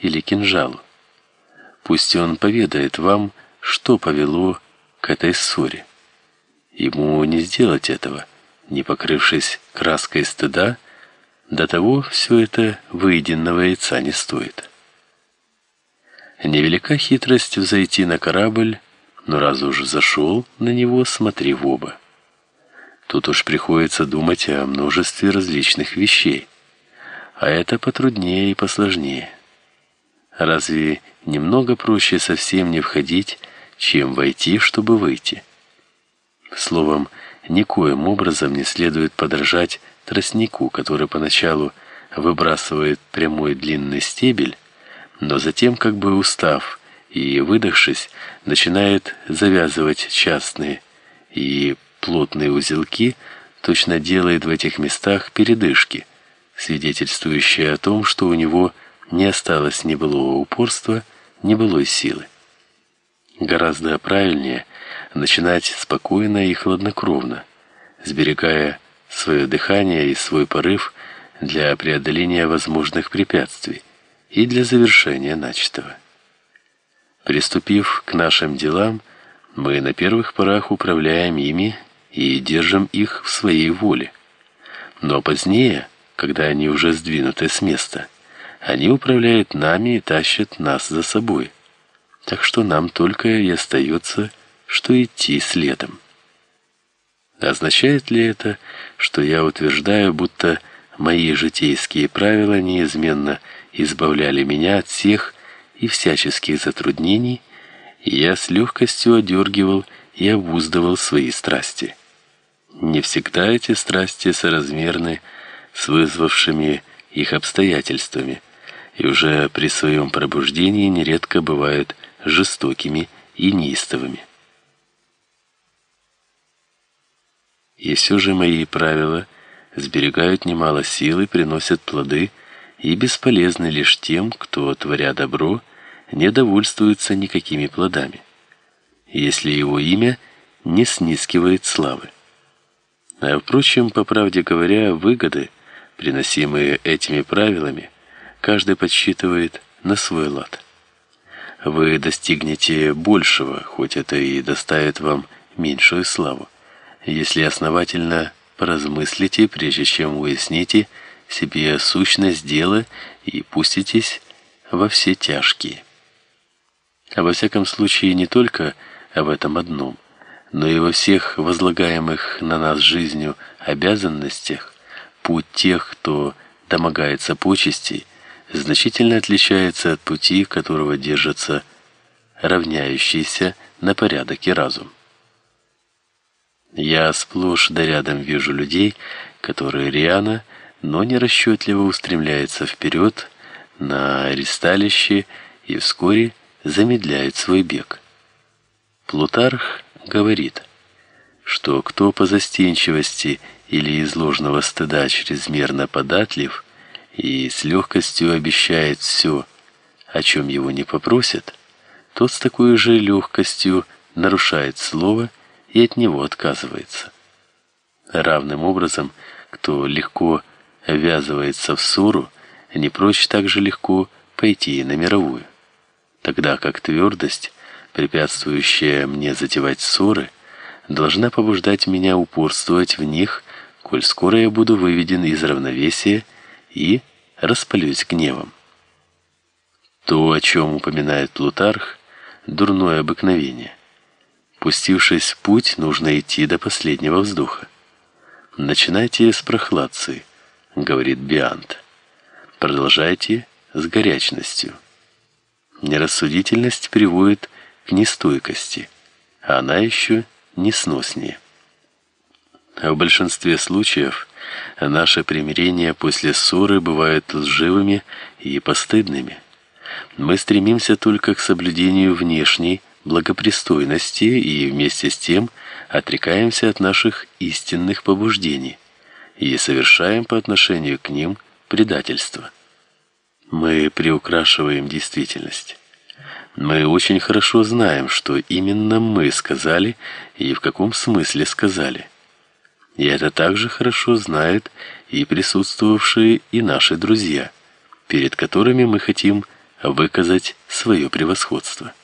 или кинжалу. Пусть он поведает вам, что повело к этой ссоре. Ему не сделать этого, не покрывшись краской стыда, до того все это выеденного яйца не стоит. Невелика хитрость взойти на корабль, но раз уж зашел на него, смотри в оба. Тут уж приходится думать о множестве различных вещей, а это потруднее и посложнее. Разве немного проще совсем не входить, чем войти, чтобы выйти? Словом, никоим образом не следует подражать тростнику, который поначалу выбрасывает прямой длинный стебель, но затем, как бы устав и выдохшись, начинает завязывать частные и плотные узелки, точно делает в этих местах передышки, свидетельствующие о том, что у него не осталось ни былого упорства, ни былой силы. Гораздо правильнее начинать спокойно и хладнокровно, сберегая свое дыхание и свой порыв для преодоления возможных препятствий и для завершения начатого. Приступив к нашим делам, мы на первых порах управляем ими и держим их в своей воле. Но позднее, когда они уже сдвинуты с места, они управляют нами и тащат нас за собой. Так что нам только и остается, что идти следом. Означает ли это, что я утверждаю, будто мои житейские правила неизменно избавляли меня от всех и всяческих затруднений, и я с легкостью одергивал и обуздывал свои страсти? Не всегда эти страсти соразмерны с вызвавшими их обстоятельствами, и уже при своем пробуждении нередко бывают жестокими и неистовыми. И все же мои правила сберегают немало сил и приносят плоды, и бесполезны лишь тем, кто, творя добро, не довольствуется никакими плодами, если его имя не снискивает славы. А впрочем, по правде говоря, выгоды, приносимые этими правилами, каждый подсчитывает на свой лад. Вы достигнете большего, хоть это и доставит вам меньшую славу, если основательно поразмыслите, прежде чем уясните себе сущность дела и пуститесь во все тяжкие. А во всяком случае не только в этом одном – но и во всех возлагаемых на нас жизнью обязанностях путь тех, кто домогается почестей, значительно отличается от пути, которого держится равняющийся на порядок и разум. Я сплошь да рядом вижу людей, которые рьяно, но не расчетливо устремляются вперед на ристалище и вскоре замедляют свой бег. Плутарх говорит, что кто по застенчивости или из ложного стыда чрезмерно податлив и с легкостью обещает все, о чем его не попросят, тот с такой же легкостью нарушает слово и от него отказывается. Равным образом, кто легко ввязывается в ссору, не прочь так же легко пойти на мировую, тогда как твердость препятствующая мне затевать ссоры, должна побуждать меня упорствовать в них, коль скоро я буду выведен из равновесия и распалюсь гневом. То, о чем упоминает Плутарх, дурное обыкновение. Пустившись в путь, нужно идти до последнего вздоха. Начинайте с прохладцей, говорит Биант. Продолжайте с горячностью. Нерассудительность приводит к нестойкости, а она еще несноснее. В большинстве случаев наши примирения после ссоры бывают лживыми и постыдными. Мы стремимся только к соблюдению внешней благопристойности и вместе с тем отрекаемся от наших истинных побуждений и совершаем по отношению к ним предательство. Мы приукрашиваем действительность. Мы очень хорошо знаем, что именно мы сказали и в каком смысле сказали. И это также хорошо знают и присутствовавшие и наши друзья, перед которыми мы хотим выказать свое превосходство.